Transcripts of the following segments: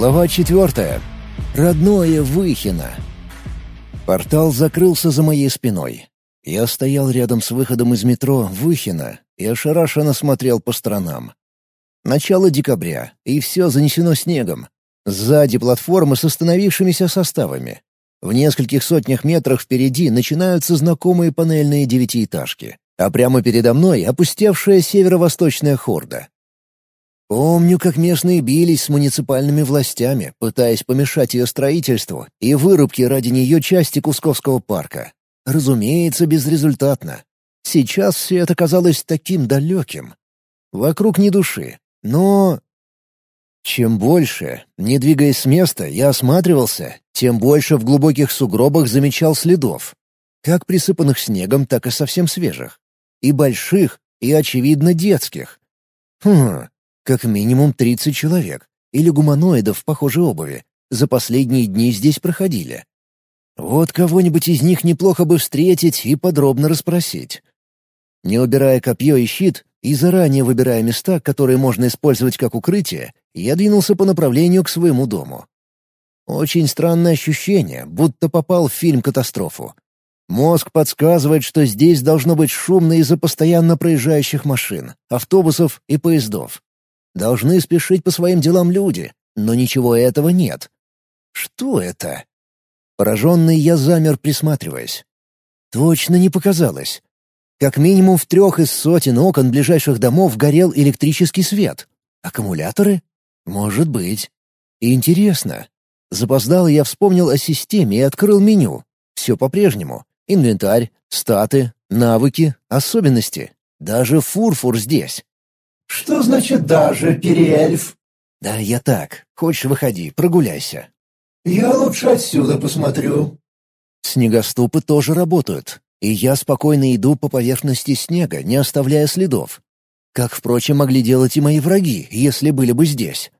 Глава четвертая. Родное Выхино. Портал закрылся за моей спиной. Я стоял рядом с выходом из метро Выхино и ошарашенно смотрел по сторонам. Начало декабря, и все занесено снегом. Сзади платформы с остановившимися составами. В нескольких сотнях метрах впереди начинаются знакомые панельные девятиэтажки, а прямо передо мной опустевшая северо-восточная хорда. Помню, как местные бились с муниципальными властями, пытаясь помешать ее строительству и вырубке ради нее части Кусковского парка. Разумеется, безрезультатно. Сейчас все это казалось таким далеким. Вокруг ни души, но... Чем больше, не двигаясь с места, я осматривался, тем больше в глубоких сугробах замечал следов. Как присыпанных снегом, так и совсем свежих. И больших, и, очевидно, детских. Хм, как минимум 30 человек, или гуманоидов в похожей обуви, за последние дни здесь проходили. Вот кого-нибудь из них неплохо бы встретить и подробно расспросить. Не убирая копье и щит, и заранее выбирая места, которые можно использовать как укрытие, я двинулся по направлению к своему дому. Очень странное ощущение, будто попал в фильм-катастрофу. Мозг подсказывает, что здесь должно быть шумно из-за постоянно проезжающих машин, автобусов и поездов. Должны спешить по своим делам люди, но ничего этого нет. Что это? Пораженный я замер, присматриваясь. Точно не показалось. Как минимум в трех из сотен окон ближайших домов горел электрический свет. Аккумуляторы? Может быть. И интересно. Запоздал я вспомнил о системе и открыл меню. Все по-прежнему. Инвентарь, статы, навыки, особенности. Даже фурфур здесь. «Что значит «даже», переэльф?» «Да я так. Хочешь, выходи, прогуляйся». «Я лучше отсюда посмотрю». Снегоступы тоже работают, и я спокойно иду по поверхности снега, не оставляя следов. Как, впрочем, могли делать и мои враги, если были бы здесь.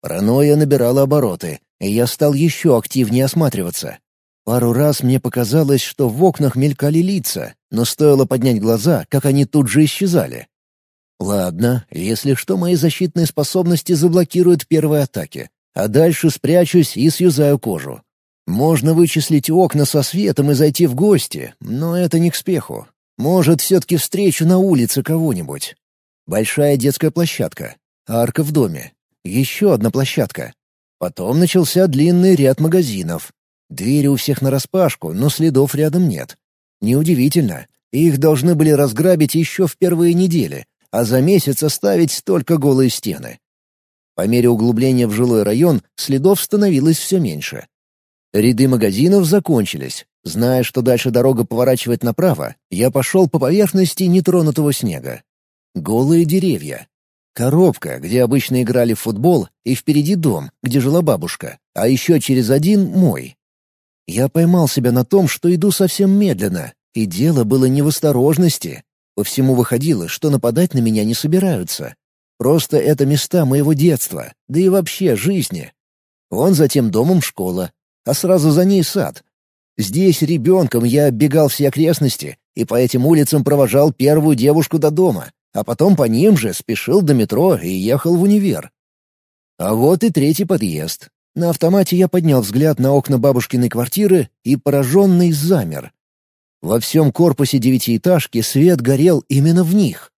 Паранойя набирала обороты, и я стал еще активнее осматриваться. Пару раз мне показалось, что в окнах мелькали лица, но стоило поднять глаза, как они тут же исчезали. Ладно, если что, мои защитные способности заблокируют первые атаки, а дальше спрячусь и сюзаю кожу. Можно вычислить окна со светом и зайти в гости, но это не к спеху. Может, все-таки встречу на улице кого-нибудь. Большая детская площадка, арка в доме, еще одна площадка. Потом начался длинный ряд магазинов. Двери у всех нараспашку, но следов рядом нет. Неудивительно, их должны были разграбить еще в первые недели, а за месяц оставить только голые стены. По мере углубления в жилой район следов становилось все меньше. Ряды магазинов закончились. Зная, что дальше дорога поворачивает направо, я пошел по поверхности нетронутого снега. Голые деревья. Коробка, где обычно играли в футбол, и впереди дом, где жила бабушка, а еще через один — мой. Я поймал себя на том, что иду совсем медленно, и дело было не в осторожности, по всему выходило, что нападать на меня не собираются. Просто это места моего детства, да и вообще жизни. Вон за тем домом школа, а сразу за ней сад. Здесь ребенком я оббегал все окрестности и по этим улицам провожал первую девушку до дома, а потом по ним же спешил до метро и ехал в универ. А вот и третий подъезд. На автомате я поднял взгляд на окна бабушкиной квартиры и, пораженный, замер. Во всем корпусе девятиэтажки свет горел именно в них.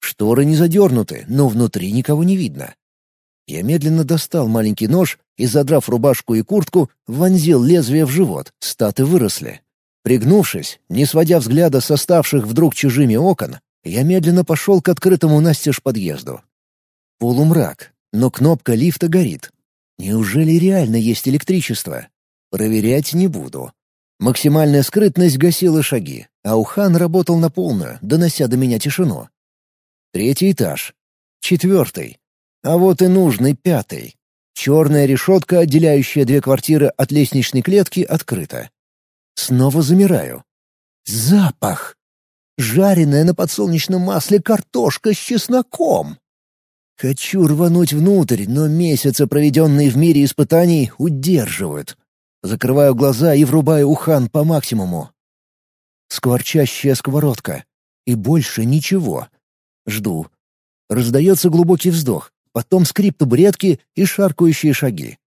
Шторы не задернуты, но внутри никого не видно. Я медленно достал маленький нож и, задрав рубашку и куртку, вонзил лезвие в живот, статы выросли. Пригнувшись, не сводя взгляда с оставших вдруг чужими окон, я медленно пошел к открытому настежь подъезду. Полумрак, но кнопка лифта горит. Неужели реально есть электричество? Проверять не буду. Максимальная скрытность гасила шаги, а Ухан работал на полную, донося до меня тишину. Третий этаж. Четвертый. А вот и нужный пятый. Черная решетка, отделяющая две квартиры от лестничной клетки, открыта. Снова замираю. Запах! Жареная на подсолнечном масле картошка с чесноком! Хочу рвануть внутрь, но месяцы, проведенные в мире испытаний, удерживают. Закрываю глаза и врубаю ухан по максимуму. Скворчащая сковородка. И больше ничего. Жду. Раздается глубокий вздох. потом скрип табуретки и шаркающие шаги.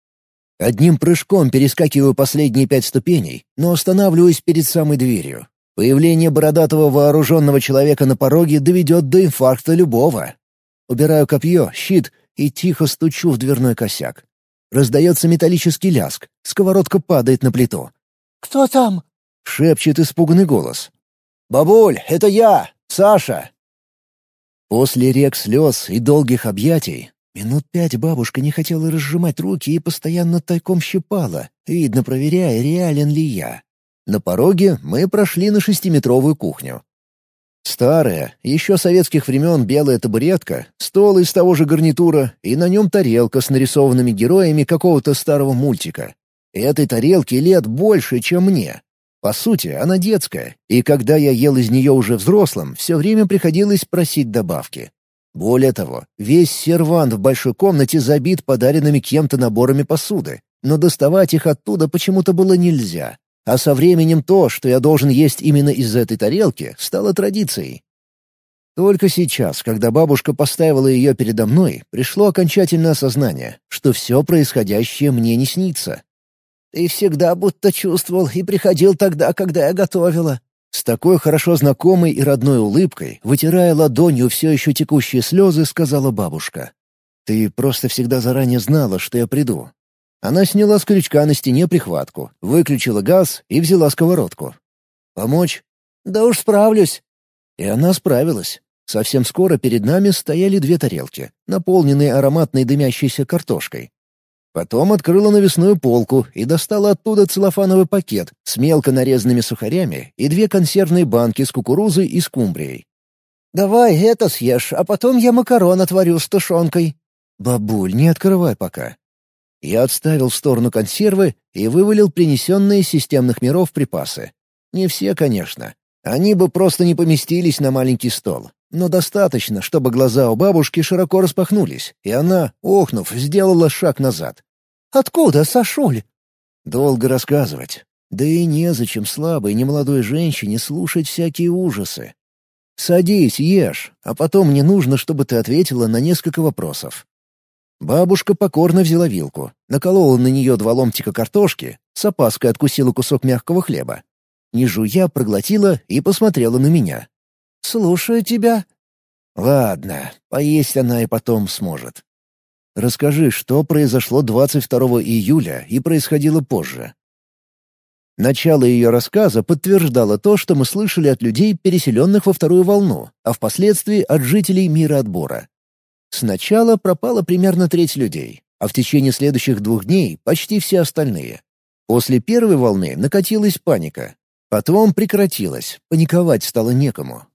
Одним прыжком перескакиваю последние пять ступеней, но останавливаюсь перед самой дверью. Появление бородатого вооруженного человека на пороге доведет до инфаркта любого. Убираю копье, щит и тихо стучу в дверной косяк. Раздается металлический ляск, сковородка падает на плиту. «Кто там?» — шепчет испуганный голос. «Бабуль, это я, Саша!» После рек слез и долгих объятий минут пять бабушка не хотела разжимать руки и постоянно тайком щипала, видно, проверяя, реален ли я. На пороге мы прошли на шестиметровую кухню. Старая, еще советских времен белая табуретка, стол из того же гарнитура и на нем тарелка с нарисованными героями какого-то старого мультика. Этой тарелке лет больше, чем мне. По сути, она детская, и когда я ел из нее уже взрослым, все время приходилось просить добавки. Более того, весь сервант в большой комнате забит подаренными кем-то наборами посуды, но доставать их оттуда почему-то было нельзя. А со временем то, что я должен есть именно из этой тарелки, стало традицией. Только сейчас, когда бабушка поставила ее передо мной, пришло окончательное осознание, что все происходящее мне не снится. «Ты всегда будто чувствовал и приходил тогда, когда я готовила». С такой хорошо знакомой и родной улыбкой, вытирая ладонью все еще текущие слезы, сказала бабушка. «Ты просто всегда заранее знала, что я приду, она сняла с крючка на стене прихватку, выключила газ и взяла сковородку. «Помочь?» «Да уж справлюсь». И она справилась. Совсем скоро перед нами стояли две тарелки, наполненные ароматной дымящейся картошкой. Потом открыла навесную полку и достала оттуда целлофановый пакет с мелко нарезанными сухарями и две консервные банки с кукурузой и скумбрией. «Давай это съешь, а потом я макарон отварю с тушенкой». «Бабуль, не открывай пока. Я отставил в сторону консервы и вывалил принесенные из системных миров припасы. Не все, конечно. Они бы просто не поместились на маленький стол. Но достаточно, чтобы глаза у бабушки широко распахнулись, и она, охнув, сделала шаг назад. «Откуда, Сашуль?» Долго рассказывать. Да и незачем слабой немолодой женщине слушать всякие ужасы. Садись, ешь, а потом мне нужно, чтобы ты ответила на несколько вопросов. Бабушка покорно взяла вилку, наколола на нее два ломтика картошки, с опаской откусила кусок мягкого хлеба. Не жуя, проглотила и посмотрела на меня. «Слушаю тебя». «Ладно, поесть она и потом сможет. Расскажи, что произошло 22 июля и происходило позже». Начало ее рассказа подтверждало то, что мы слышали от людей, переселенных во вторую волну, а впоследствии от жителей мира отбора. Сначала пропала примерно треть людей, а в течение следующих двух дней почти все остальные. После первой волны накатилась паника. Потом прекратилась, паниковать стало некому.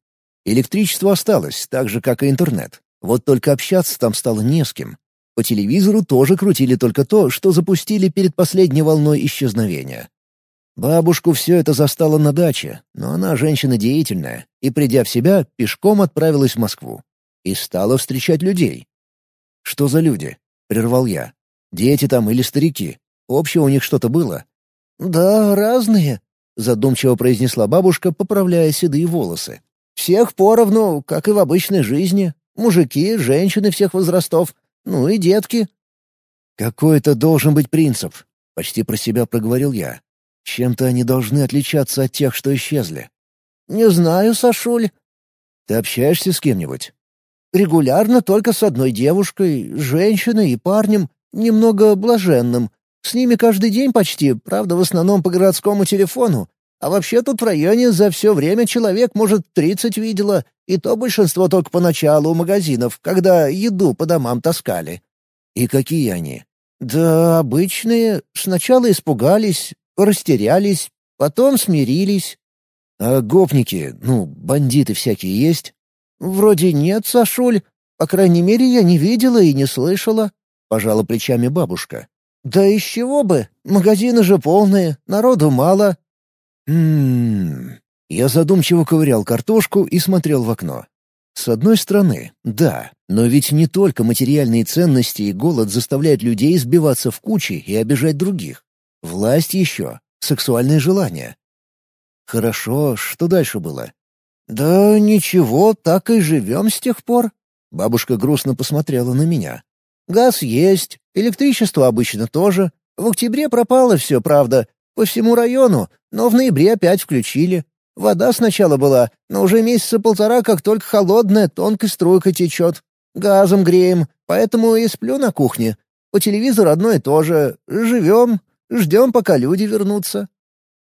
Электричество осталось, так же, как и интернет. Вот только общаться там стало не с кем. По телевизору тоже крутили только то, что запустили перед последней волной исчезновения. Бабушку все это застало на даче, но она женщина деятельная, и, придя в себя, пешком отправилась в Москву и стала встречать людей. «Что за люди?» — прервал я. «Дети там или старики? Общее у них что-то было?» «Да, разные», — задумчиво произнесла бабушка, поправляя седые волосы. «Всех поровну, как и в обычной жизни. Мужики, женщины всех возрастов, ну и детки». «Какой-то должен быть принцип», — почти про себя проговорил я. «Чем-то они должны отличаться от тех, что исчезли». «Не знаю, Сашуль». «Ты общаешься с кем-нибудь?» Регулярно только с одной девушкой, женщиной и парнем, немного блаженным. С ними каждый день почти, правда, в основном по городскому телефону. А вообще тут в районе за все время человек, может, тридцать видела, и то большинство только поначалу у магазинов, когда еду по домам таскали. И какие они? Да обычные. Сначала испугались, растерялись, потом смирились. А гопники, ну, бандиты всякие есть? «Вроде нет, Сашуль. По крайней мере, я не видела и не слышала», — пожала плечами бабушка. «Да из чего бы? Магазины же полные, народу мало». «Ммм...» Я задумчиво ковырял картошку и смотрел в окно. С одной стороны, да, но ведь не только материальные ценности и голод заставляют людей сбиваться в кучи и обижать других. Власть еще, сексуальные желания. Хорошо, что дальше было? «Да ничего, так и живем с тех пор». Бабушка грустно посмотрела на меня. Газ есть, электричество обычно тоже. В октябре пропало все, правда, по всему району, но в ноябре опять включили. Вода сначала была, но уже месяца полтора, как только холодная, тонкой струйкой течет. Газом греем, поэтому и сплю на кухне. По телевизору одно и то же. Живем, ждем, пока люди вернутся».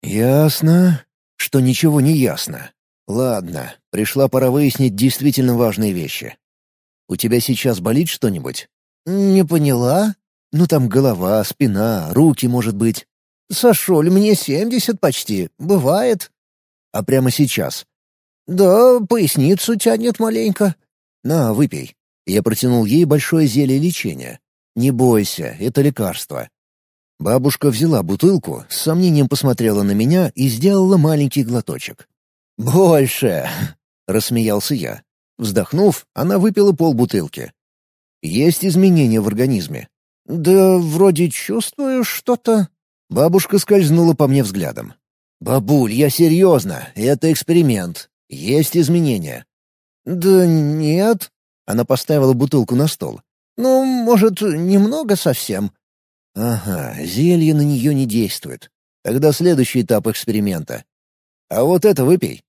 «Ясно, что ничего не ясно. Ладно, пришла пора выяснить действительно важные вещи. У тебя сейчас болит что-нибудь?» «Не поняла?» «Ну там голова, спина, руки, может быть». «Сашуль, мне семьдесят почти. Бывает». А прямо сейчас? Да, поясницу тянет маленько. На, выпей. Я протянул ей большое зелье лечения. Не бойся, это лекарство. Бабушка взяла бутылку, с сомнением посмотрела на меня и сделала маленький глоточек. «Больше!» — рассмеялся я. Вздохнув, она выпила полбутылки. «Есть изменения в организме?» «Да вроде чувствую что-то». Бабушка скользнула по мне взглядом. «Бабуль, я серьезно, это эксперимент. Есть изменения». «Да нет». Она поставила бутылку на стол. «Ну, может, немного совсем». «Ага, зелье на нее не действует. Тогда следующий этап эксперимента. А вот это выпей».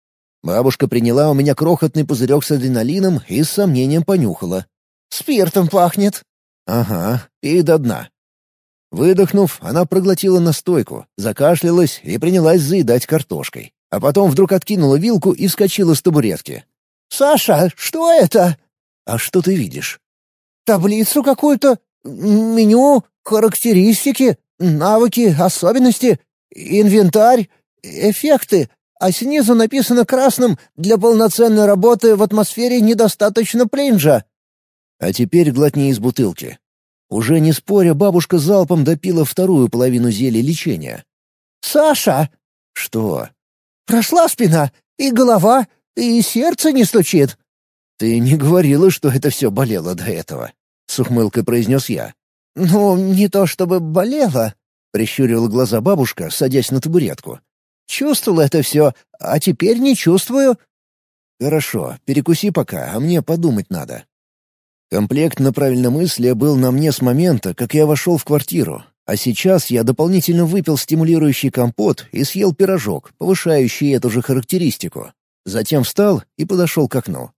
Бабушка приняла у меня крохотный пузырек с адреналином и с сомнением понюхала. «Спиртом пахнет». «Ага, пей до дна. Выдохнув, она проглотила настойку, закашлялась и принялась заедать картошкой. А потом вдруг откинула вилку и вскочила с табуретки. «Саша, что это?» «А что ты видишь?» «Таблицу какую-то, меню, характеристики, навыки, особенности, инвентарь, эффекты, а снизу написано красным «Для полноценной работы в атмосфере недостаточно плинжа». «А теперь глотни из бутылки», уже не споря, бабушка залпом допила вторую половину зелья лечения. «Саша!» «Что?» «Прошла спина, и голова, и сердце не стучит». «Ты не говорила, что это все болело до этого», — с ухмылкой произнес я. «Ну, не то чтобы болело», — прищурила глаза бабушка, садясь на табуретку. «Чувствовала это все, а теперь не чувствую». «Хорошо, перекуси пока, а мне подумать надо». Комплект на правильномыслие был на мне с момента, как я вошел в квартиру, а сейчас я дополнительно выпил стимулирующий компот и съел пирожок, повышающий эту же характеристику. Затем встал и подошел к окну.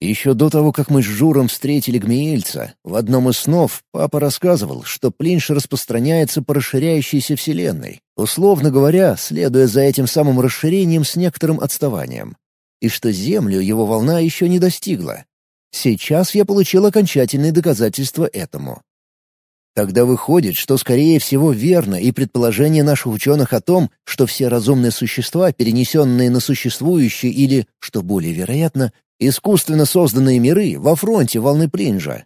Еще до того, как мы с Журом встретили гмеильца, в одном из снов папа рассказывал, что плинш распространяется по расширяющейся вселенной, условно говоря, следуя за этим самым расширением с некоторым отставанием. И что Землю его волна еще не достигла, Сейчас я получил окончательные доказательства этому. Тогда выходит, что, скорее всего, верно и предположение наших ученых о том, что все разумные существа, перенесенные на существующие или, что более вероятно, искусственно созданные миры во фронте волны Плинжа.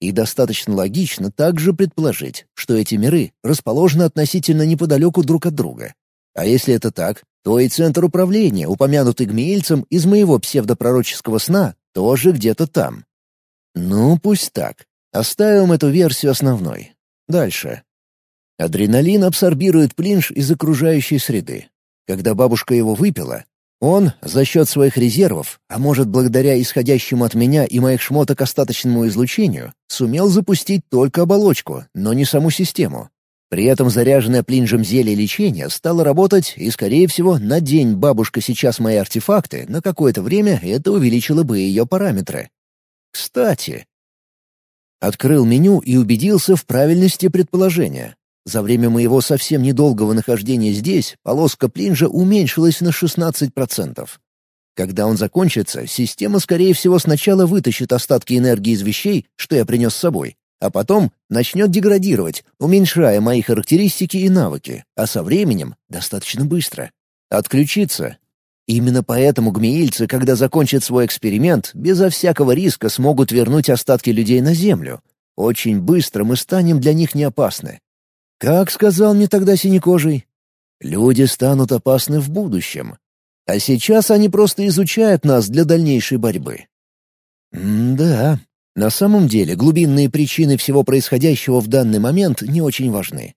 И достаточно логично также предположить, что эти миры расположены относительно неподалеку друг от друга. А если это так, то и центр управления, упомянутый Гмеильцем из моего псевдопророческого сна, тоже где-то там. Ну, пусть так. Оставим эту версию основной. Дальше. Адреналин абсорбирует плинж из окружающей среды. Когда бабушка его выпила, он, за счет своих резервов, а может благодаря исходящему от меня и моих шмоток остаточному излучению, сумел запустить только оболочку, но не саму систему. При этом заряженное плинжем зелье лечения стало работать, и, скорее всего, на день бабушка сейчас мои артефакты, на какое-то время это увеличило бы ее параметры. Кстати, открыл меню и убедился в правильности предположения. За время моего совсем недолгого нахождения здесь полоска плинжа уменьшилась на 16%. Когда он закончится, система, скорее всего, сначала вытащит остатки энергии из вещей, что я принес с собой, а потом начнет деградировать, уменьшая мои характеристики и навыки, а со временем достаточно быстро. Отключиться. Именно поэтому гмеильцы, когда закончат свой эксперимент, безо всякого риска смогут вернуть остатки людей на Землю. Очень быстро мы станем для них не опасны. Как сказал мне тогда синекожий, люди станут опасны в будущем. А сейчас они просто изучают нас для дальнейшей борьбы. М да, на самом деле глубинные причины всего происходящего в данный момент не очень важны.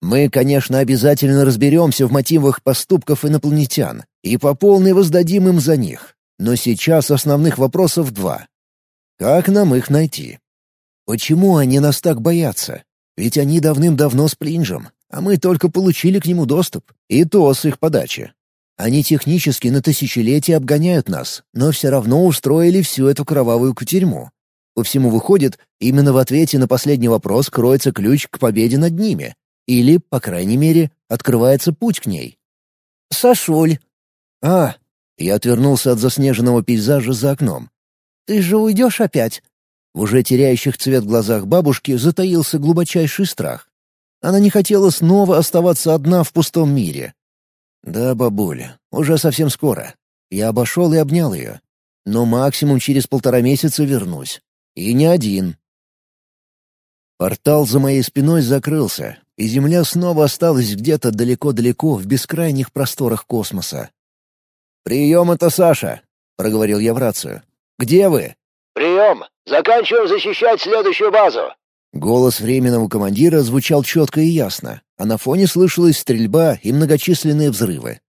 Мы, конечно, обязательно разберемся в мотивах поступков инопланетян и по полной воздадим им за них. Но сейчас основных вопросов два. Как нам их найти? Почему они нас так боятся? Ведь они давным-давно с Плинжем, а мы только получили к нему доступ, и то с их подачи. Они технически на тысячелетия обгоняют нас, но все равно устроили всю эту кровавую кутерьму. По всему выходит, именно в ответе на последний вопрос кроется ключ к победе над ними. Или, по крайней мере, открывается путь к ней. «Сашуль!» «А!» Я отвернулся от заснеженного пейзажа за окном. «Ты же уйдешь опять?» В уже теряющих цвет глазах бабушки затаился глубочайший страх. Она не хотела снова оставаться одна в пустом мире. «Да, бабуля, уже совсем скоро. Я обошел и обнял ее. Но максимум через полтора месяца вернусь. И не один. Портал за моей спиной закрылся, и Земля снова осталась где-то далеко-далеко в бескрайних просторах космоса. «Прием, это Саша!» — проговорил я в рацию. «Где вы?» «Прием! Заканчиваем защищать следующую базу!» Голос временного командира звучал четко и ясно, а на фоне слышалась стрельба и многочисленные взрывы.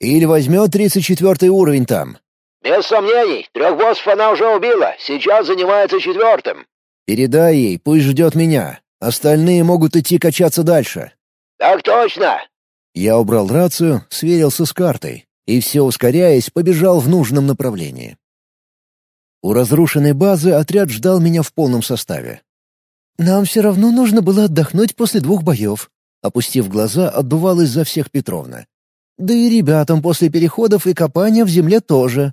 «Или возьмет тридцать четвертый уровень там, «Без сомнений, трех боссов она уже убила, сейчас занимается четвертым». «Передай ей, пусть ждет меня. Остальные могут идти качаться дальше». «Так точно!» Я убрал рацию, сверился с картой и, все ускоряясь, побежал в нужном направлении. У разрушенной базы отряд ждал меня в полном составе. «Нам все равно нужно было отдохнуть после двух боев», — опустив глаза, отдувалась за всех Петровна. «Да и ребятам после переходов и копания в земле тоже.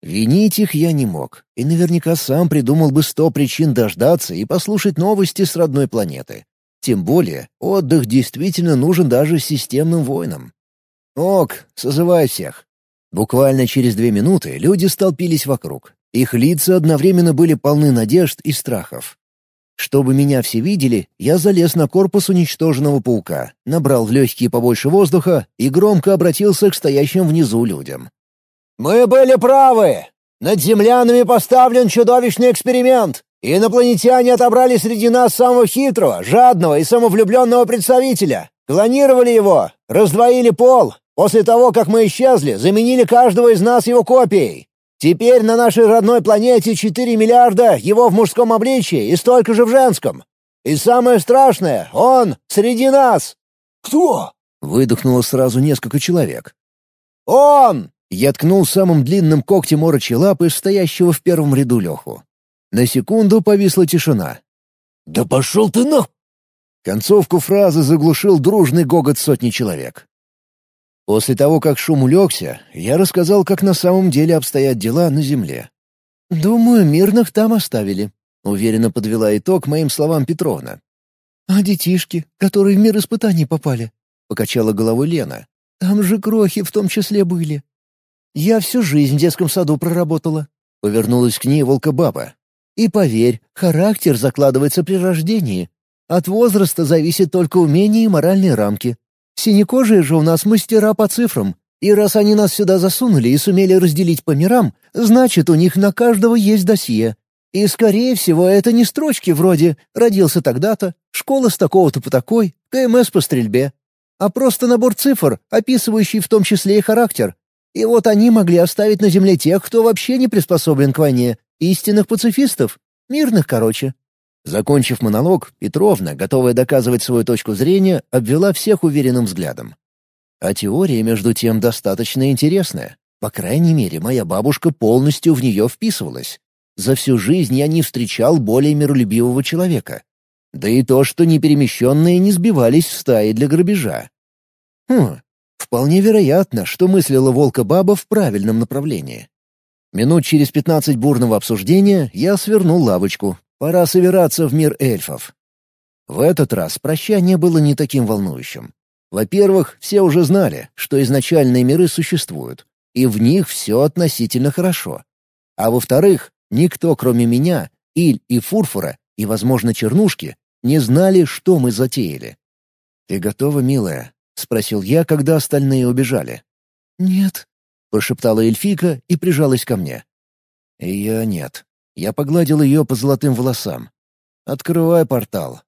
Винить их я не мог, и наверняка сам придумал бы сто причин дождаться и послушать новости с родной планеты. Тем более, отдых действительно нужен даже системным воинам. «Ок, созывай всех». Буквально через две минуты люди столпились вокруг. Их лица одновременно были полны надежд и страхов. Чтобы меня все видели, я залез на корпус уничтоженного паука, набрал в легкие побольше воздуха и громко обратился к стоящим внизу людям. «Мы были правы! Над землянами поставлен чудовищный эксперимент, инопланетяне отобрали среди нас самого хитрого, жадного и самовлюбленного представителя. Клонировали его, раздвоили пол. После того, как мы исчезли, заменили каждого из нас его копией. Теперь на нашей родной планете 4 миллиарда его в мужском обличии и столько же в женском. И самое страшное, он среди нас!» «Кто?» — выдохнуло сразу несколько человек. «Он!» Я ткнул самым длинным когтем орочи лапы стоящего в первом ряду Леху. На секунду повисла тишина. «Да пошел ты на...» Концовку фразы заглушил дружный гогот сотни человек. После того, как шум улегся, я рассказал, как на самом деле обстоят дела на Земле. «Думаю, мирных там оставили», — уверенно подвела итог моим словам Петровна. «А детишки, которые в мир испытаний попали?» — покачала головой Лена. «Там же крохи в том числе были. Я всю жизнь в детском саду проработала. Повернулась к ней волкобаба. И поверь, характер закладывается при рождении. От возраста зависит только умение и моральные рамки. Синекожие же у нас мастера по цифрам. И раз они нас сюда засунули и сумели разделить по мирам, значит, у них на каждого есть досье. И, скорее всего, это не строчки вроде «родился тогда-то», «школа с такого-то по такой», «КМС по стрельбе», а просто набор цифр, описывающий в том числе и характер, и вот они могли оставить на земле тех, кто вообще не приспособлен к войне, истинных пацифистов, мирных, короче». Закончив монолог, Петровна, готовая доказывать свою точку зрения, обвела всех уверенным взглядом. А теория, между тем, достаточно интересная. По крайней мере, моя бабушка полностью в нее вписывалась. За всю жизнь я не встречал более миролюбивого человека. Да и то, что неперемещенные не сбивались в стаи для грабежа. Хм, Вполне вероятно, что мыслила волка-баба в правильном направлении. Минут через пятнадцать бурного обсуждения я свернул лавочку. Пора собираться в мир эльфов. В этот раз прощание было не таким волнующим. Во-первых, все уже знали, что изначальные миры существуют, и в них все относительно хорошо. А во-вторых, никто, кроме меня, Иль и Фурфура, и, возможно, Чернушки, не знали, что мы затеяли. «Ты готова, милая?» — спросил я, когда остальные убежали. «Нет», — прошептала эльфика и прижалась ко мне. Я нет. Я погладил ее по золотым волосам. «Открывай портал.